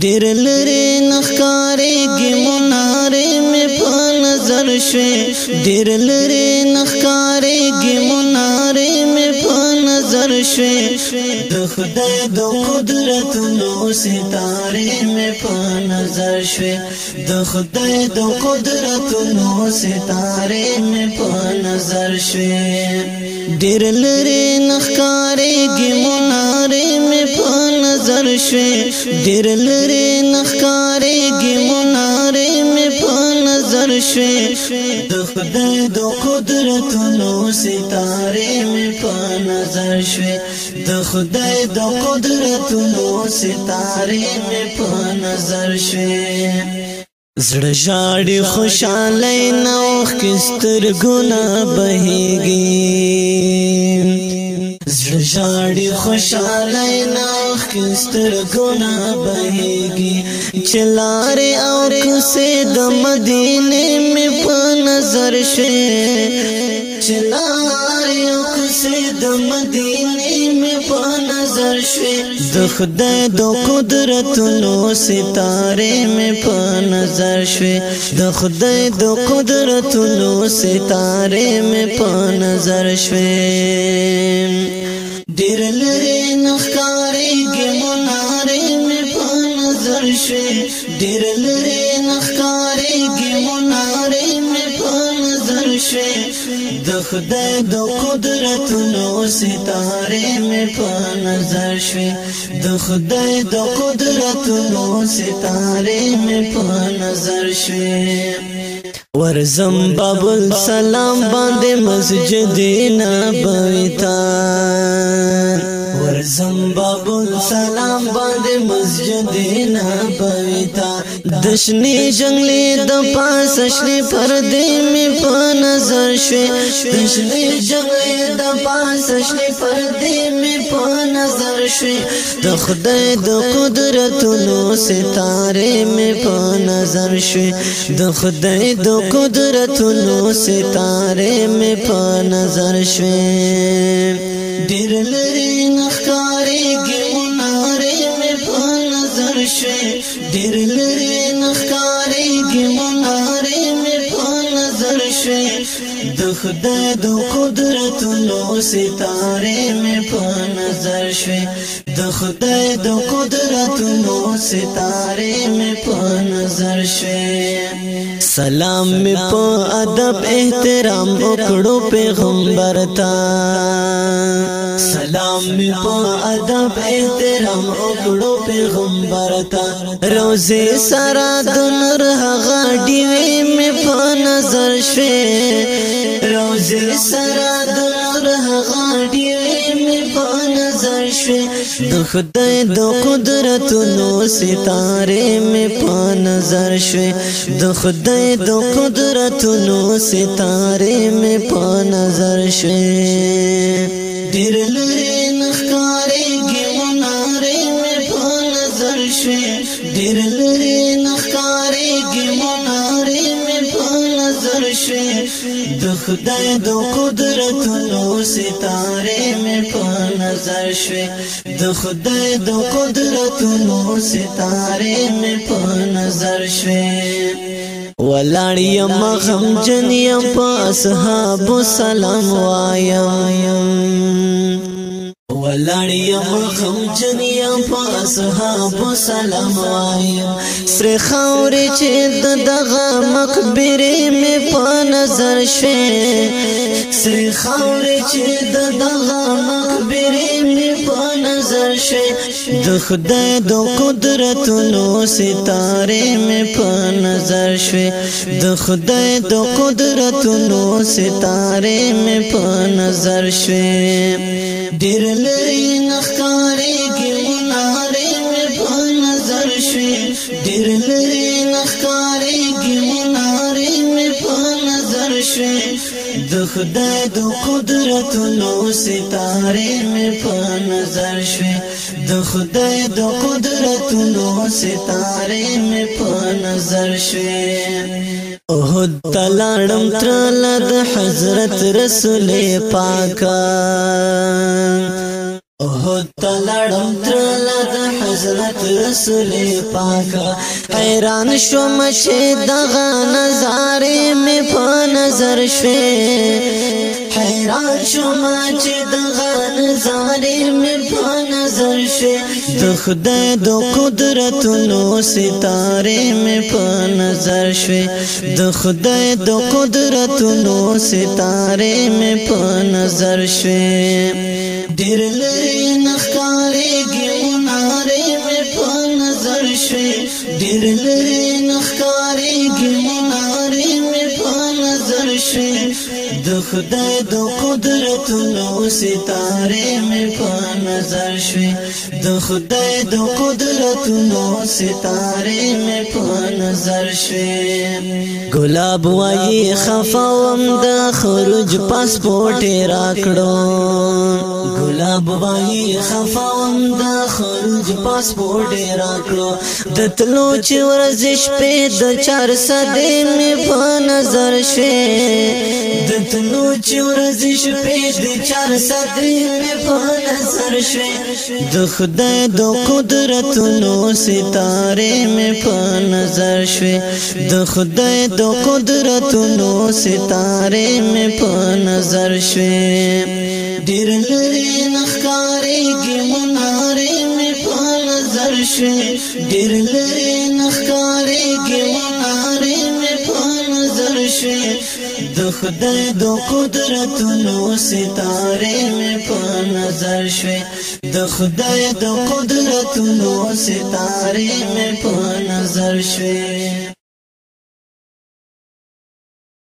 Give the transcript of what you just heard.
ډېر لري نخکارې ګمونارې مې په نظر شوې ډېر لري نخکارې ګمونارې مې په نظر شوې د خدای د قدرت نو ستاره مې په نظر شوې د خدای د قدرت نو ستاره مې په نظر شوې ډېر لري نخکارې شوي ډېر لري نخکارېږي منارې مې په نظر شوي د خدای د قدرتونو ستارې مې په نظر شوي د خدای د قدرتونو ستارې مې په نظر شوي زړه ژاړي خوشاله نوخ کستر ګنا بهيږي ژاړي خوشاله ناخ کستر ګنا بهيږي چلارې او کوسه د مدینه می په نظر شه چلارې او کوسه د مدینه می په نظر شه د خدای د قدرتونو ستاره می په نظر شه د خدای د قدرتونو ستاره می په نظر شه ډېر لري نخکارې ګمونارې مې په نظر شوې ډېر لري نخکارې ګمونارې مې په نظر شوې د خدای د قدرت نو ستاره مې په نظر شوې د خدای د قدرت نو ستاره مې په نظر شوې ورزم بابل سلام باندې مسجد نبوي تا درزم بابل سلام باندې مسجد نبوي تا دشنی جنگلی د پاس شنی پردې می په نظر شوي دشنی جنگلی د پاس شنی پردې می په نظر شوي د خدای د قدرت نو ستاره می په نظر شوي د خدای د قدرت نو ستاره می په نظر شوي ډیر د خدای د قدرتونو ستاره مې په نظر شوي د خدای د قدرتونو ستاره مې په نظر شوي سلام مې په ادب احترام وکړو پیغمبر ته سلام می په ادب احترام وکړو پیغمبر ته روزه سارا د نور هغه دی می په نظر شوه روزي سره دغه غاډي مې په نظر شوي د خدای د قدرتونو ستاره مې په نظر شوي د خدای د قدرتونو ستاره مې په نظر شوي ډېر لري خدای د قدرتونو ستاره مې په نظر شوي د خدای د قدرتونو ستاره مې په نظر شوي ولاړی ما غم جنیا په اصحاب سلام وایم لړیم خم جنیم په اصحاب سلام وایم سر خاور چې دغه مقبره می په نظر شوه سر خاور چې دغه مقبره می په نظر شوه د خدای د قدرتونو ستاره می په نظر شوه د خدای د قدرتونو ستاره می په نظر شوه ډېر لري نخکارې کې مونارې مې په نظر شوې ډېر لري نخکارې کې مونارې مې په نظر شوې د خدای د قدرت نو ستاره مې په نظر شوې د خدای د قدرتونو ستاره مې په نظر شوې احد تلاړم ترل د حضرت رسول پاک احد تلاړم حضرت رسول پاک حیران شوم چې دغه نظارې می په نظر شوې حیران شوم چې دغه نظارې می په نظر شوې د خدای د قدرتونو ستاره می په نظر شوې د خدای د قدرتونو ستاره می په نظر شوې ډېر لري لری نخکاری گی ناری می پا نظر شوی د خدای د تلو ستاره مې په نظر شوي د خدای د قدرت نو ستاره مې په نظر شوي ګلاب وایي خفاوم د خروج پاسپورت راکړو ګلاب وایي خفاوم د خروج پاسپورت راکړو د تلو چې ورزش په د 400 مې په نظر شوي د تلو چې ورزش په شوي چار صدرې مې په نظر شوي د خدای د قدرتونو ستاره مې په نظر شوي د خدای د قدرتونو ستاره مې په نظر شوي ډېر لري نخکارې کې منارې مې په نظر شوي ډېر لري خدای د قدرتونو ستاره مې په نظر شوي د خدای د قدرتونو ستاره مې په نظر شوي